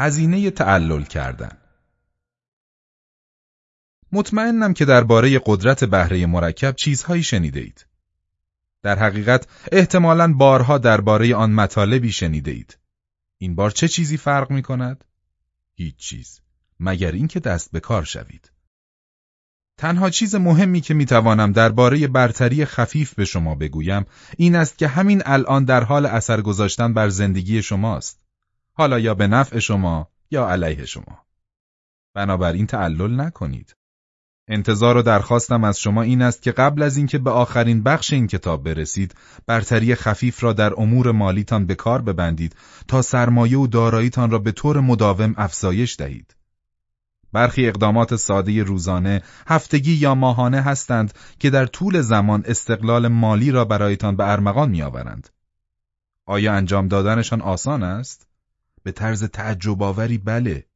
هزینه تعلل کردن مطمئنم که درباره قدرت بهره مرکب چیزهایی شنیده اید. در حقیقت احتمالاً بارها درباره آن مطالبی شنیده اید. این بار چه چیزی فرق می کند؟ هیچ چیز. مگر اینکه دست به کار شوید. تنها چیز مهمی که می‌توانم درباره برتری خفیف به شما بگویم این است که همین الان در حال اثر گذاشتن بر زندگی شماست. حالا یا به نفع شما یا علیه شما. بنابراین تعلل نکنید. انتظار و درخواستم از شما این است که قبل از اینکه به آخرین بخش این کتاب برسید، برتری خفیف را در امور مالیتان به کار ببندید تا سرمایه و داراییتان را به طور مداوم افزایش دهید. برخی اقدامات ساده روزانه، هفتگی یا ماهانه هستند که در طول زمان استقلال مالی را برایتان به ارمغان میآورند. آیا انجام دادنشان آسان است؟ به طرز تعجب آوری بله.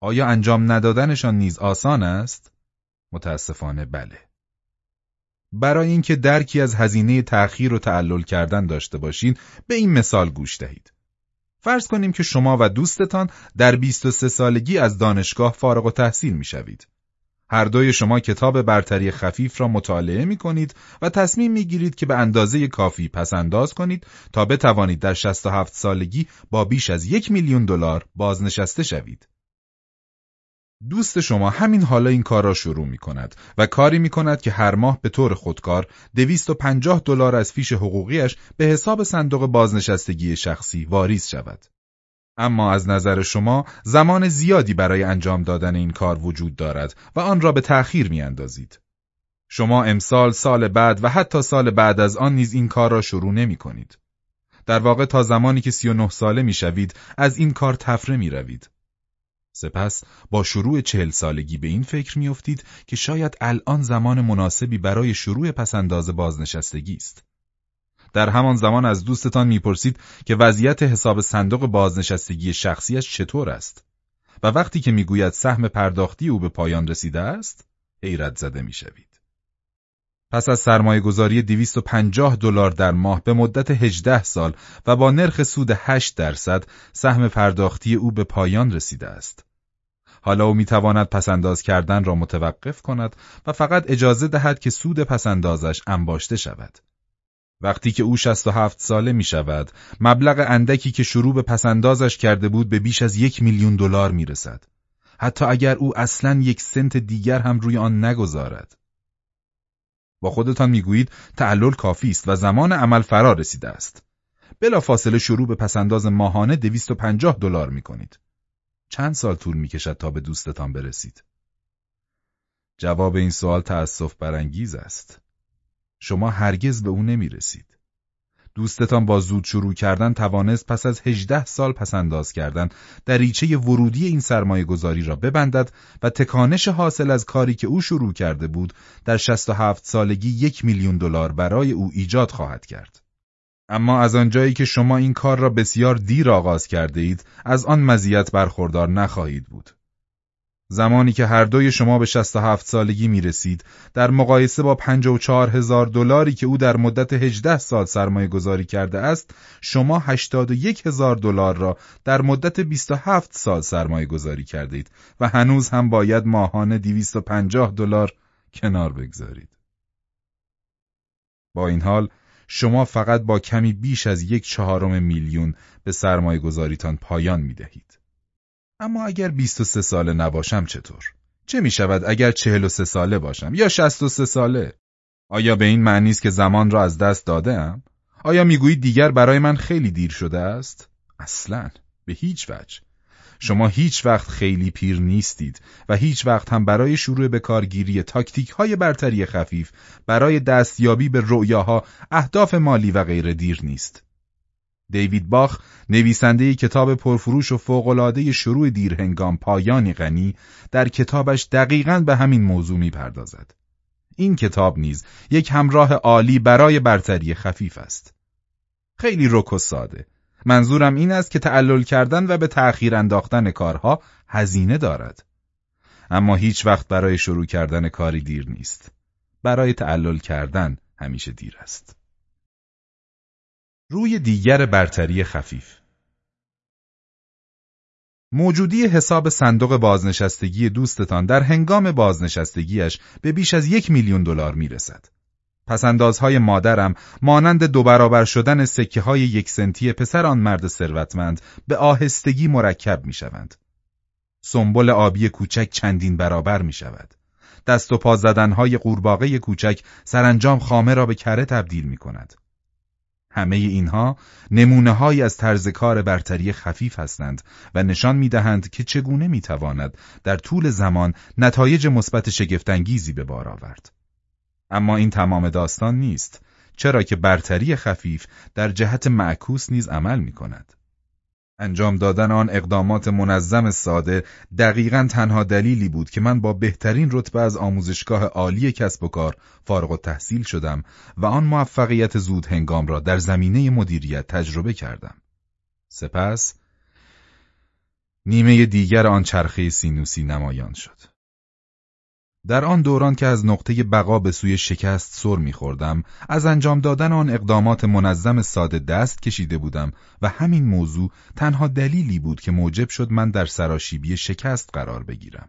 آیا انجام ندادنشان نیز آسان است؟ متاسفانه بله. برای اینکه درکی از هزینه تأخیر و تعلل کردن داشته باشید، به این مثال گوش دهید. فرض کنیم که شما و دوستتان در 23 سالگی از دانشگاه فارغ و تحصیل می شوید. هر دوی شما کتاب برتری خفیف را مطالعه می کنید و تصمیم می گیرید که به اندازه کافی پس انداز کنید تا بتوانید در 67 سالگی با بیش از یک میلیون دلار بازنشسته شوید. دوست شما همین حالا این کار را شروع می کند و کاری می کند که هر ماه به طور خودکار 250 دلار از فیش حقوقیش به حساب صندوق بازنشستگی شخصی واریز شود. اما از نظر شما زمان زیادی برای انجام دادن این کار وجود دارد و آن را به تأخیر می اندازید. شما امسال سال بعد و حتی سال بعد از آن نیز این کار را شروع نمی کنید. در واقع تا زمانی که 39 ساله می شوید از این کار تفره می روید. سپس با شروع چهل سالگی به این فکر میافتید که شاید الان زمان مناسبی برای شروع پسنداز بازنشستگی است. در همان زمان از دوستتان می‌پرسید که وضعیت حساب صندوق بازنشستگی شخصیش چطور است و وقتی که می‌گوید سهم پرداختی او به پایان رسیده است حیرت زده می‌شوید. پس از سرمایه گذاری 250 دلار در ماه به مدت 18 سال و با نرخ سود 8 درصد سهم پرداختی او به پایان رسیده است. حالا او می‌تواند پسنداز کردن را متوقف کند و فقط اجازه دهد که سود پسندازش انباشته شود. وقتی که او 67 ساله می شود، مبلغ اندکی که شروع به پسندازش کرده بود به بیش از یک میلیون دلار می رسد. حتی اگر او اصلا یک سنت دیگر هم روی آن نگذارد. با خودتان می‌گویید تعلل کافی است و زمان عمل فرا رسیده است. بلا فاصله شروع به پسنداز ماهانه 250 دلار می کنید. چند سال طول می کشد تا به دوستتان برسید؟ جواب این سوال تأسف برانگیز است. شما هرگز به او نمی رسید. دوستتان با زود شروع کردن توانست پس از هجده سال پسنداز کردن دریچه ورودی این سرمایه گذاری را ببندد و تکانش حاصل از کاری که او شروع کرده بود در 67 سالگی یک میلیون دلار برای او ایجاد خواهد کرد. اما از آنجایی که شما این کار را بسیار دیر آغاز کرده اید، از آن مزیت برخوردار نخواهید بود. زمانی که هر دوی شما به 67 سالگی می رسید، در مقایسه با 54 هزار دلاری که او در مدت 18 سال سرمایه گذاری کرده است، شما 81 هزار دلار را در مدت 27 سال سرمایه گذاری کرده اید و هنوز هم باید ماهانه 250 دلار کنار بگذارید. با این حال شما فقط با کمی بیش از یک چهارم میلیون به سرمایه گذاریتان پایان می دهید. اما اگر 23 ساله نباشم چطور؟ چه می شود اگر 43 ساله باشم یا 63 ساله؟ آیا به این معنی است که زمان را از دست داده ام؟ آیا می‌گویید دیگر برای من خیلی دیر شده است؟ اصلا به هیچ وجه. شما هیچ وقت خیلی پیر نیستید و هیچ وقت هم برای شروع به کارگیری تاکتیک های برتری خفیف برای دستیابی به رؤیاها، اهداف مالی و غیر دیر نیست. دیوید باخ نویسنده کتاب پرفروش و فوقالعاده شروع دیرهنگام پایانی غنی در کتابش دقیقا به همین موضوع می‌پردازد. این کتاب نیز یک همراه عالی برای برتری خفیف است. خیلی رک و ساده. منظورم این است که تعلل کردن و به تأخیر انداختن کارها هزینه دارد. اما هیچ وقت برای شروع کردن کاری دیر نیست. برای تعلل کردن همیشه دیر است. روی دیگر برتری خفیف موجودی حساب صندوق بازنشستگی دوستتان در هنگام بازنشستگیش به بیش از یک میلیون دلار می‌رسد. پسندازهای مادرم مانند دو برابر شدن سکه های یک سنتی پسر آن مرد ثروتمند به آهستگی مرکب می شوند. سنبل آبی کوچک چندین برابر می شود. دست و پا زدنهای قورباغه کوچک سرانجام خامه را به کره تبدیل می کند. همه اینها نمونه از طرز کار برتری خفیف هستند و نشان می دهند که چگونه می تواند در طول زمان نتایج مثبت شگفتانگیزی به بار آورد. اما این تمام داستان نیست چرا که برتری خفیف در جهت معکوس نیز عمل می کند. انجام دادن آن اقدامات منظم ساده دقیقا تنها دلیلی بود که من با بهترین رتبه از آموزشگاه عالی کسب و کار فارغ و تحصیل شدم و آن موفقیت زود هنگام را در زمینه مدیریت تجربه کردم. سپس نیمه دیگر آن چرخه سینوسی نمایان شد. در آن دوران که از نقطه بقا به سوی شکست سر میخوردم از انجام دادن آن اقدامات منظم ساده دست کشیده بودم و همین موضوع تنها دلیلی بود که موجب شد من در سراشیبی شکست قرار بگیرم.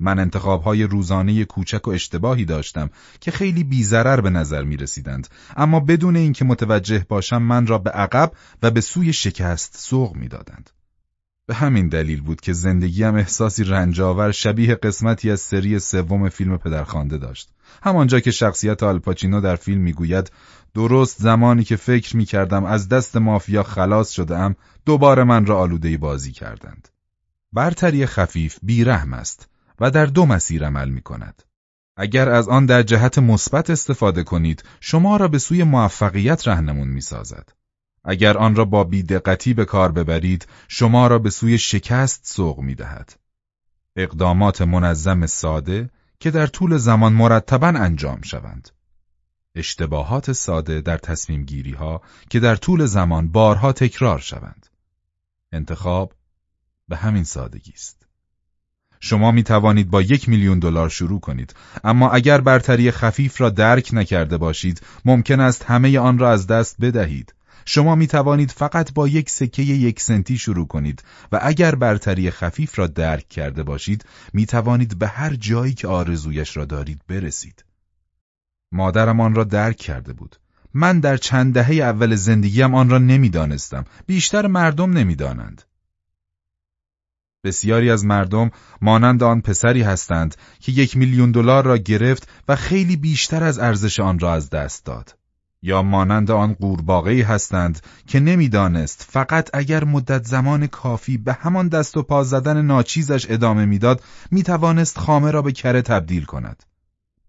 من انتخابهای روزانه کوچک و اشتباهی داشتم که خیلی بیزرر به نظر می رسیدند اما بدون اینکه متوجه باشم من را به عقب و به سوی شکست سوق می دادند. به همین دلیل بود که زندگیم احساسی رنجاور شبیه قسمتی از سری سوم فیلم پدرخوانده داشت. همانجا که شخصیت آلپاچینو در فیلم می‌گوید درست زمانی که فکر می کردم از دست مافیا خلاص شده ام دوباره من را آلوده بازی کردند. برتری خفیف بیرحم است و در دو مسیر عمل می کند. اگر از آن در جهت مثبت استفاده کنید شما را به سوی موفقیت رهنمون می سازد. اگر آن را با بیدقتی به کار ببرید شما را به سوی شکست سوق می دهد. اقدامات منظم ساده که در طول زمان مرتبا انجام شوند. اشتباهات ساده در تصمیم گیری ها که در طول زمان بارها تکرار شوند. انتخاب به همین سادگی است. شما می توانید با یک میلیون دلار شروع کنید اما اگر برتری خفیف را درک نکرده باشید ممکن است همه آن را از دست بدهید شما می توانید فقط با یک سکه یک سنتی شروع کنید و اگر برتری خفیف را درک کرده باشید می توانید به هر جایی که آرزویش را دارید برسید. مادرم آن را درک کرده بود. من در چند دهه اول زندگیم آن را نمی‌دانستم. بیشتر مردم نمی‌دانند. بسیاری از مردم مانند آن پسری هستند که یک میلیون دلار را گرفت و خیلی بیشتر از ارزش آن را از دست داد. یا مانند آن قورباغه‌ای هستند که نمی‌دانست فقط اگر مدت زمان کافی به همان دست و پا زدن ناچیزش ادامه می‌داد می‌توانست خامه را به کره تبدیل کند.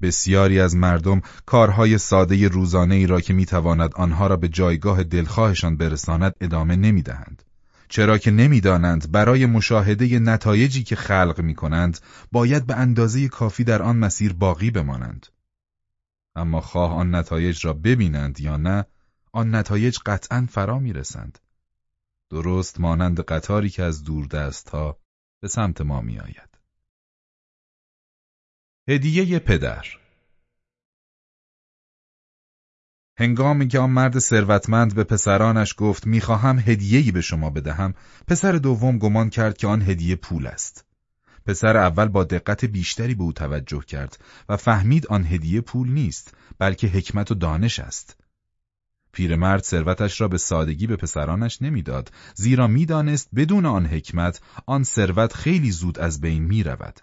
بسیاری از مردم کارهای ساده روزانه ای را که می‌تواند آنها را به جایگاه دلخواهشان برساند ادامه نمی‌دهند. چرا که نمی‌دانند برای مشاهده نتایجی که خلق می کنند باید به اندازه کافی در آن مسیر باقی بمانند. اما خواه آن نتایج را ببینند یا نه آن نتایج قطعا فرا می‌رسند. درست مانند قطاری که از دور دست ها به سمت ما می آید. هدیه پدر. هنگامی که آن مرد ثروتمند به پسرانش گفت می‌خواهم هدیه‌ای به شما بدهم. پسر دوم گمان کرد که آن هدیه پول است. پسر اول با دقت بیشتری به او توجه کرد و فهمید آن هدیه پول نیست بلکه حکمت و دانش است. پیرمرد ثروتش را به سادگی به پسرانش نمی‌داد زیرا می‌دانست بدون آن حکمت آن ثروت خیلی زود از بین می رود.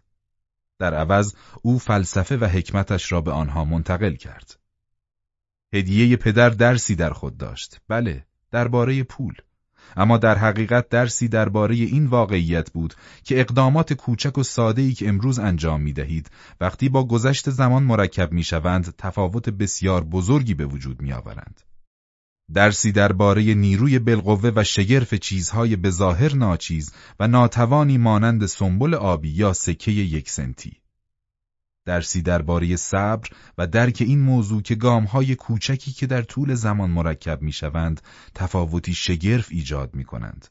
در عوض او فلسفه و حکمتش را به آنها منتقل کرد. هدیه پدر درسی در خود داشت. بله، درباره پول. اما در حقیقت درسی درباره این واقعیت بود که اقدامات کوچک و ساده‌ای که امروز انجام می دهید وقتی با گذشت زمان مرکب می شوند تفاوت بسیار بزرگی به وجود می آورند. درسی درباره نیروی بالقوه و شگرف چیزهای بظاهر ناچیز و ناتوانی مانند سنبل آبی یا سکه یک سنتی. درسی درباره صبر و درک این موضوع که گامهای کوچکی که در طول زمان مرکب می‌شوند تفاوتی شگرف ایجاد می کنند.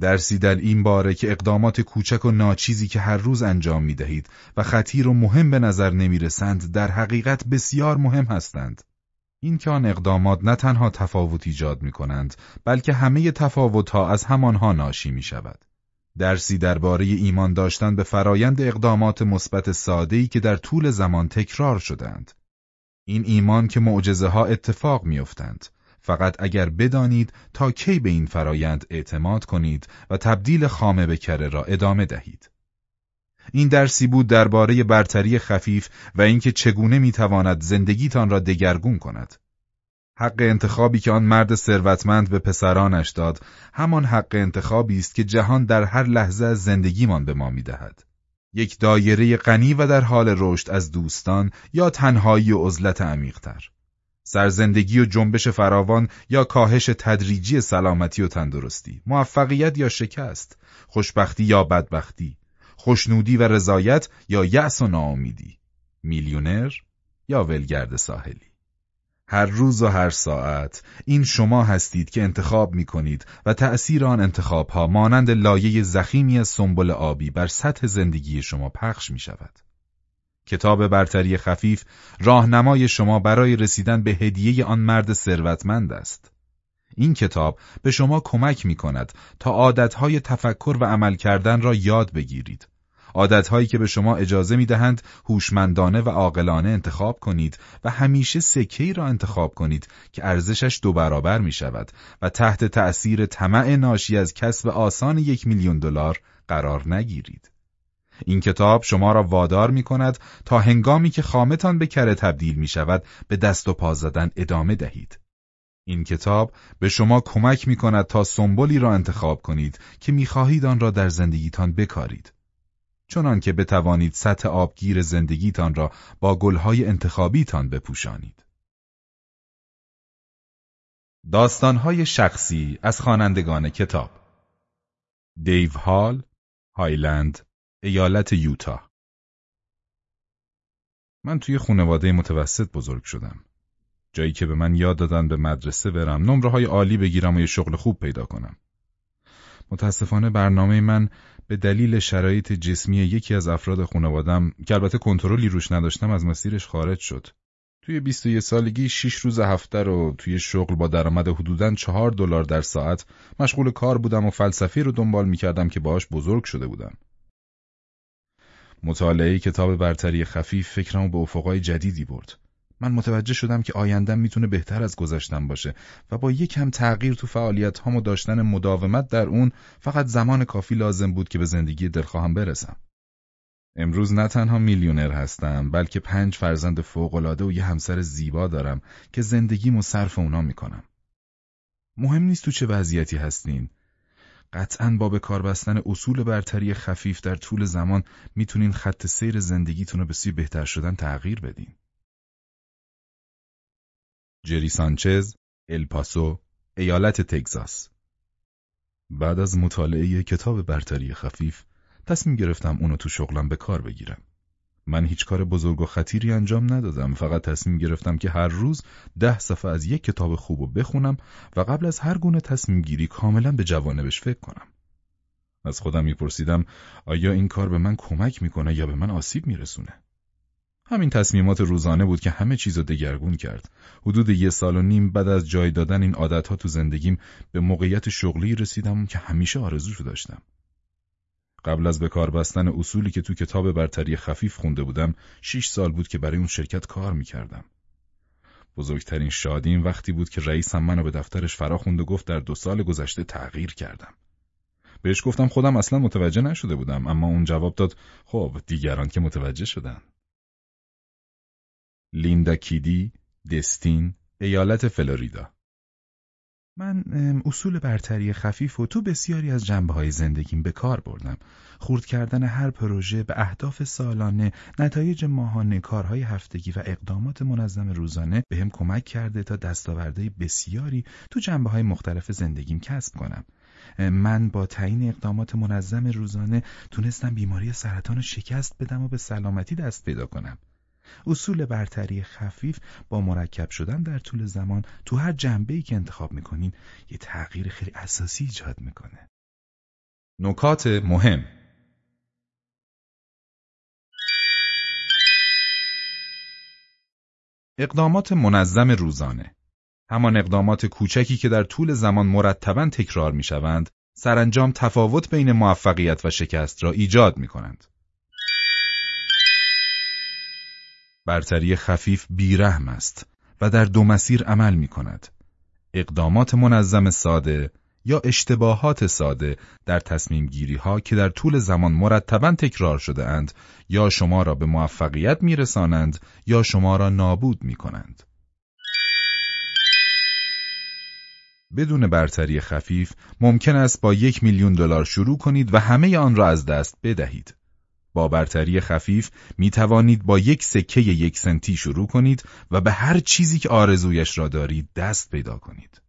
درسی در این باره که اقدامات کوچک و ناچیزی که هر روز انجام می دهید و خطیر و مهم به نظر نمی رسند در حقیقت بسیار مهم هستند. این که آن اقدامات نه تنها تفاوت ایجاد می کنند بلکه همه تفاوت ها از همانها ناشی می شود. درسی درباره ایمان داشتن به فرایند اقدامات مثبت ساده‌ای که در طول زمان تکرار شدند. این ایمان که معجزه ها اتفاق میافتند. فقط اگر بدانید تا کی به این فرایند اعتماد کنید و تبدیل خامه به کره را ادامه دهید. این درسی بود درباره برتری خفیف و اینکه چگونه می‌تواند زندگیتان را دگرگون کند. حق انتخابی که آن مرد ثروتمند به پسرانش داد، همان حق انتخابی است که جهان در هر لحظه از زندگیمان به ما می‌دهد. یک دایره غنی و در حال رشد از دوستان یا تنهایی و عزلت عمیقتر. سرزندگی و جنبش فراوان یا کاهش تدریجی سلامتی و تندرستی، موفقیت یا شکست، خوشبختی یا بدبختی، خوشنودی و رضایت یا یأس و ناامیدی، میلیونر یا ولگرد ساحلی. هر روز و هر ساعت این شما هستید که انتخاب می کنید و تأثیر آن انتخاب ها مانند لایه زخیمی از سنبل آبی بر سطح زندگی شما پخش می شود. کتاب برتری خفیف راهنمای شما برای رسیدن به هدیه آن مرد ثروتمند است. این کتاب به شما کمک می کند تا عادتهای تفکر و عمل کردن را یاد بگیرید عادتهایی که به شما اجازه می دهند هوشمندانه و عاقلانه انتخاب کنید و همیشه سکه‌ای را انتخاب کنید که ارزشش دو برابر می شود و تحت تأثیر طمع ناشی از کسب آسان یک میلیون دلار قرار نگیرید. این کتاب شما را وادار می کند تا هنگامی که خامتان به کره تبدیل می شود به دست و پا زدن ادامه دهید. این کتاب به شما کمک می کند تا سنبولی را انتخاب کنید که می خواهید آن را در زندگیتان بکارید. چنان که بتوانید سطح آبگیر زندگیتان را با گلهای انتخابیتان بپوشانید. داستانهای شخصی از خوانندگان کتاب دیو هال، هایلند، ایالت یوتا من توی خانواده متوسط بزرگ شدم. جایی که به من یاد دادن به مدرسه برم، نمره های عالی بگیرم و یه شغل خوب پیدا کنم. متاسفانه برنامه من به دلیل شرایط جسمی یکی از افراد خانوادم که البته کنترلی روش نداشتم از مسیرش خارج شد. توی 21 سالگی 6 روز هفته رو توی شغل با درآمد حدوداً 4 دلار در ساعت مشغول کار بودم و فلسفی رو دنبال می‌کردم که باهاش بزرگ شده بودم. مطالعه کتاب برتری خفیف فکرمو به افقای جدیدی برد. من متوجه شدم که آیندم می‌تونه بهتر از گذشتم باشه و با یکم تغییر تو فعالیت و داشتن مداومت در اون فقط زمان کافی لازم بود که به زندگی دلخواهم برسم. امروز نه تنها میلیونر هستم بلکه پنج فرزند فوقالعاده و یه همسر زیبا دارم که زندگیمو صرف اونا می‌کنم. مهم نیست تو چه وضعیتی هستین. قطعا با به کار بستن اصول برتری خفیف در طول زمان می‌تونین خط سیر زندگیتون رو به سوی بهتر شدن تغییر بدین. جری سانچز، الپاسو، ایالت تگزاس بعد از مطالعه کتاب برتری خفیف تصمیم گرفتم اونو تو شغلم به کار بگیرم. من هیچ کار بزرگ و خطیری انجام ندادم فقط تصمیم گرفتم که هر روز ده صفحه از یک کتاب خوب و بخونم و قبل از هر گونه تصمیم گیری کاملا به جوانبش فکر کنم. از خودم میپرسیدم آیا این کار به من کمک می‌کنه یا به من آسیب میرسونه؟ همین تصمیمات روزانه بود که همه چیز رو دگرگون کرد. حدود یه سال و نیم بعد از جای دادن این عادتها تو زندگیم به موقعیت شغلی رسیدم که همیشه آرزوشو داشتم. قبل از به کار بستن اصولی که تو کتاب برتری خفیف خونده بودم، شیش سال بود که برای اون شرکت کار می‌کردم. بزرگترین شادیم وقتی بود که رئیسم منو به دفترش فرا خوند و گفت در دو سال گذشته تغییر کردم. بهش گفتم خودم اصلا متوجه نشده بودم اما اون جواب داد خب دیگران که متوجه شدن. لیندا کیدی، دستین، ایالت فلوریدا من اصول برتری خفیف و تو بسیاری از جنبه های زندگیم به کار بردم. خورد کردن هر پروژه به اهداف سالانه، نتایج ماهانه، کارهای هفتگی و اقدامات منظم روزانه به هم کمک کرده تا دستاورده بسیاری تو جنبه های مختلف زندگیم کسب کنم. من با تعیین اقدامات منظم روزانه تونستم بیماری سرطان شکست بدم و به سلامتی دست پیدا کنم. اصول برتری خفیف با مرکب شدن در طول زمان تو هر جنبه ای که انتخاب می‌کنین یه تغییر خیلی اساسی ایجاد می‌کنه. نکات مهم اقدامات منظم روزانه همان اقدامات کوچکی که در طول زمان مرتبا تکرار می‌شوند سرانجام تفاوت بین موفقیت و شکست را ایجاد می کنند. برتری خفیف بیرحم است و در دو مسیر عمل می کند. اقدامات منظم ساده یا اشتباهات ساده در تصمیم گیری ها که در طول زمان مرتبا تکرار شده اند یا شما را به موفقیت می رسانند یا شما را نابود می کنند. بدون برتری خفیف ممکن است با یک میلیون دلار شروع کنید و همه آن را از دست بدهید. با برتری خفیف می توانید با یک سکه یک سنتی شروع کنید و به هر چیزی که آرزویش را دارید دست پیدا کنید.